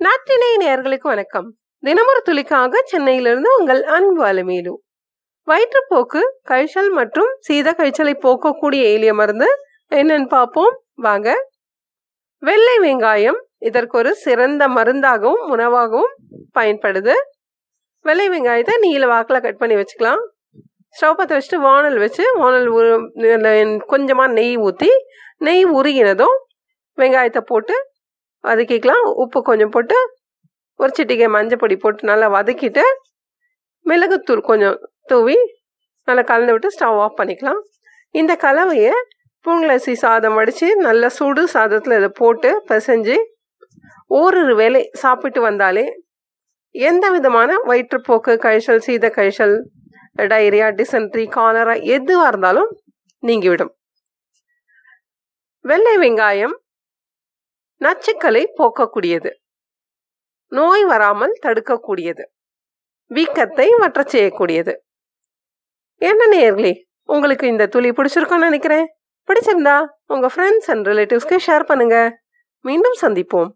நாட்டினை நேர்களுக்கு வணக்கம். தினமொரு துளிக்காக சென்னையிலிருந்து உங்கள் அன்பு அலுமேலு. வயிற்றுப்போக்கு கழிச்சல் மற்றும் சீத கழிச்சலை போக்கக்கூடிய எளிய மருந்து என்னன்னு பார்ப்போம். வாங்க. வெள்ளை வெங்காயம் இதற்கு ஒரு சிறந்த மருந்தாகவும் உணவாகவும் பயன்படுது. வெள்ளை வெங்காயத்தை நீல வாக்கில் கட் பண்ணி வச்சுக்கலாம். ஸ்டவ் பற்ற வச்சுட்டு வானல் வச்சு வானல் கொஞ்சமாக நெய் ஊற்றி நெய் உருகினதும் வெங்காயத்தை போட்டு வதக்கிக்கலாம். உப்பு கொஞ்சம் போட்டு ஒரு சிட்டிகை மஞ்சள் பொடி போட்டு நல்லா வதக்கிட்டு மிளகுத்தூள் கொஞ்சம் தூவி நல்லா கலந்து விட்டு ஸ்டவ் ஆஃப் பண்ணிக்கலாம். இந்த கலவையை பூங்கலசி சாதம் வடித்து நல்ல சுடு சாதத்தில் இதை போட்டு பிசைஞ்சு ஓரிரு வேலை சாப்பிட்டு வந்தாலே எந்த விதமான வயிற்றுப்போக்கு கழிச்சல் சீத கழிச்சல் டைரியா டிசென்ட்ரி காலரா எதுவாக இருந்தாலும் நீங்கிவிடும். வெள்ளை வெங்காயம் நச்சுக்களை போக்கக்கூடியது. நோய் வராமல் தடுக்கக்கூடியது. வீக்கத்தை மற்ற செய்யக்கூடியது. என்ன நேர்களே உங்களுக்கு இந்த துளி பிடிச்சிருக்கோன்னு நினைக்கிறேன். பிடிச்சிருந்தா உங்க ஃப்ரெண்ட்ஸ் அண்ட் ரிலேட்டிவ்ஸ்க்கு ஷேர் பண்ணுங்க. மீண்டும் சந்திப்போம்.